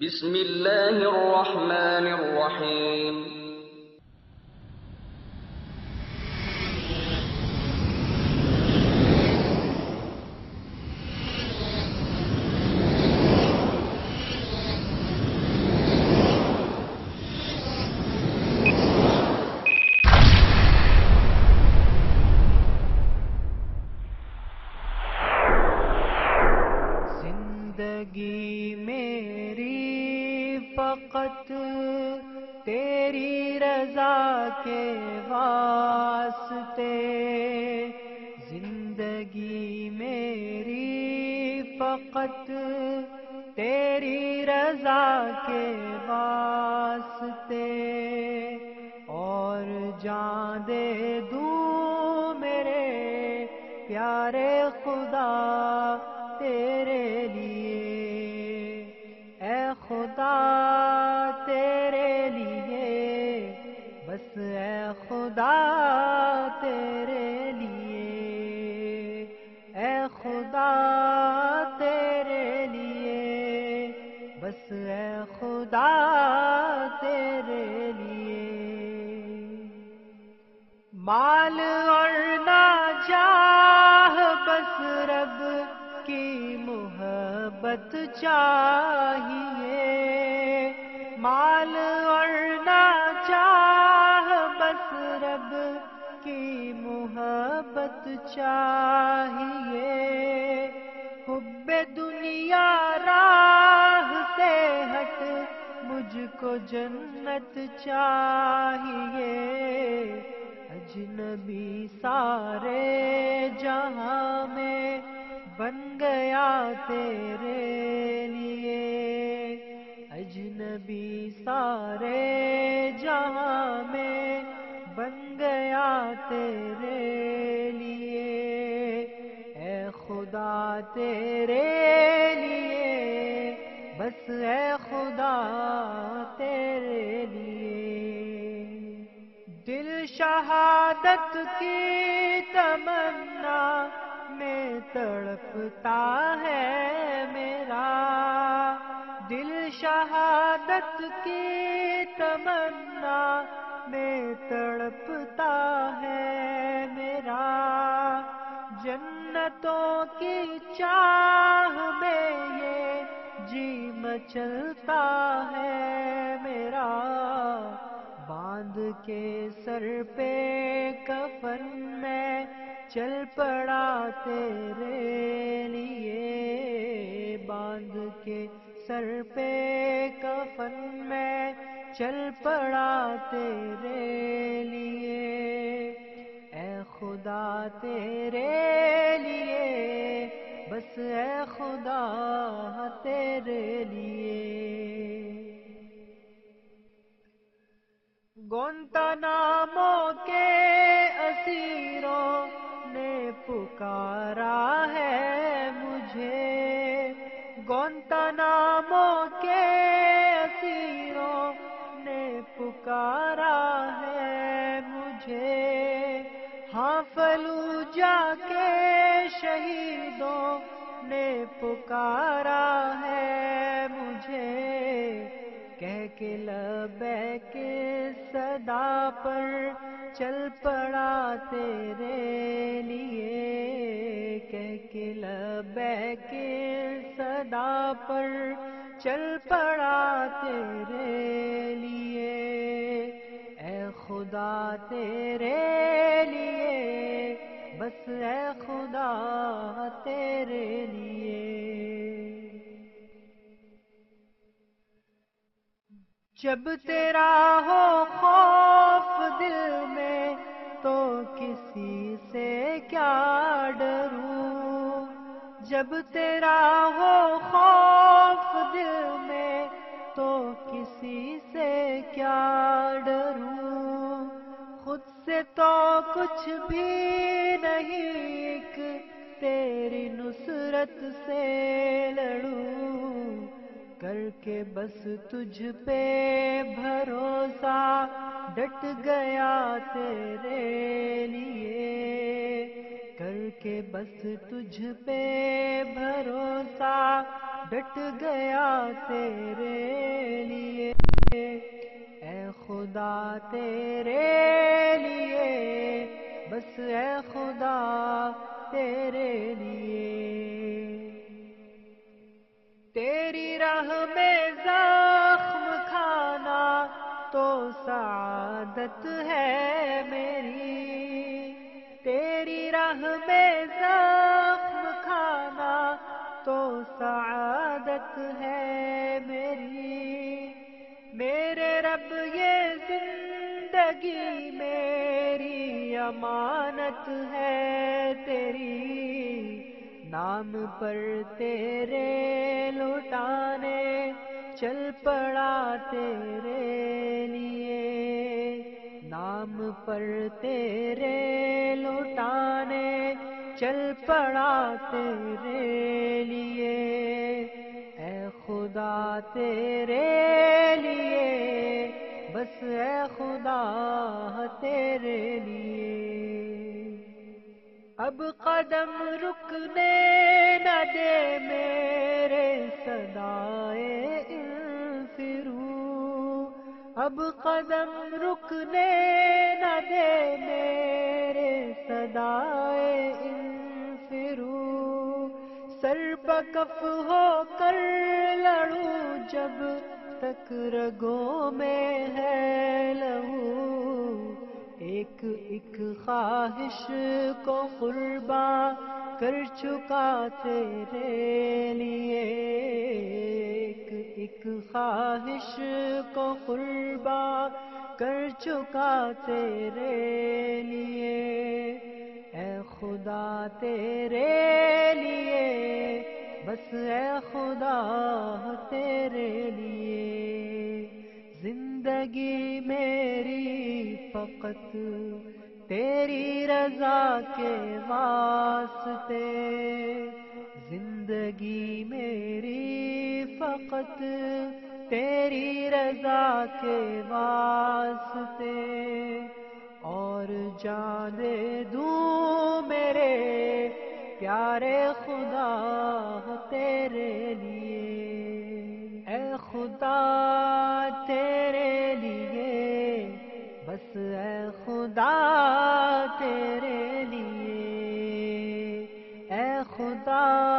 بسم الله الرحمن الرحيم. زندگی میری فقط تیری رضا کے واسطے۔ زندگی میری فقط تیری رضا کے واسطے۔ اور جان دے دوں میرے پیارے خدا تیرے لیے۔ اے خدا خدا تیرے لیے۔ مال اور نہ چاہ بس رب کی محبت چاہیے۔ مال اور نہ چاہ بس رب کی محبت چاہیے۔ مجھ کو جنت چاہیے، اجنبی سارے جہاں میں بن گیا تیرے لیے۔ اجنبی سارے جہاں میں بن گیا تیرے لیے۔ اے خدا تیرے لیے، بس اے خدا شہادت کی تمنا میں تڑپتا ہے میرا۔ دل شہادت کی تمنا میں تڑپتا ہے میرا۔ جنتوں کی چاہ میں یہ جی مچلتا ہے میرا۔ باندھ کے سر پہ چل پڑا تیرے لیے، باندھ کے سر پہ کفن میں چل پڑا تیرے لیے۔ اے خدا تیرے لیے، بس اے خدا تیرے لیے۔ گونتا ناموں کے اسیروں نے پکارا ہے مجھے۔ گونتا ناموں کے اسیروں نے پکارا ہے مجھے۔ ہاں فلو جا کے شہیدوں نے پکارا ہے مجھے۔ کہہ کے لبے کے صدا پر چل پڑا تیرے لیے، کہہ کے لبے کے صدا پر چل پڑا تیرے لیے۔ اے خدا تیرے لیے، بس اے خدا تیرے لیے۔ جب تیرا ہو خوف دل میں کسی سے کیا ڈروں؟ جب تیرا ہو خوف دل میں، تو کسی سے کیا ڈروں؟ خود سے تو کچھ بھی نہیں، ایک تیری نصرت سے لڑوں۔ کر کے بس تجھ پہ بھروسہ ڈٹ گیا تیرے لیے۔ کر کے بس تجھ پہ بھروسہ ڈٹ گیا تیرے لیے۔ اے خدا تیرے لیے، بس اے خدا تیرے لیے۔ سعادت ہے میری۔ تیری راہ میں زخم کھانا تو سعادت ہے میری۔ میرے رب، یہ زندگی میری امانت ہے تیری۔ نام پر تیرے لوٹانے، چل پڑا تیرے لیے۔ پر تیرے لوٹانے، چل پڑا تیرے لیے۔ اے خدا تیرے لیے، بس اے خدا تیرے لیے۔ اب قدم رکنے نہ دے میرے صدائے اب قدم رکنے نہ دے میرے صدائے فرو سر پکف ہو کر لڑوں جب تک رگوں میں ہے لہو۔ ایک ایک خواہش کو قربا کر چکا تیرے لیے۔ ایک خواہش کو قربا کر چکا تیرے لیے۔ اے خدا، تیرے لیے۔ بس اے خدا، تیرے لیے۔ زندگی میری فقط تیری رضا کے واسطے۔ زندگی میری فقط تیری رضا کے واسطے۔ اور جانے دوں میرے پیارے خدا تیرے لیے۔ اے خدا تیرے لیے، بس اے خدا تیرے لیے۔ اے خدا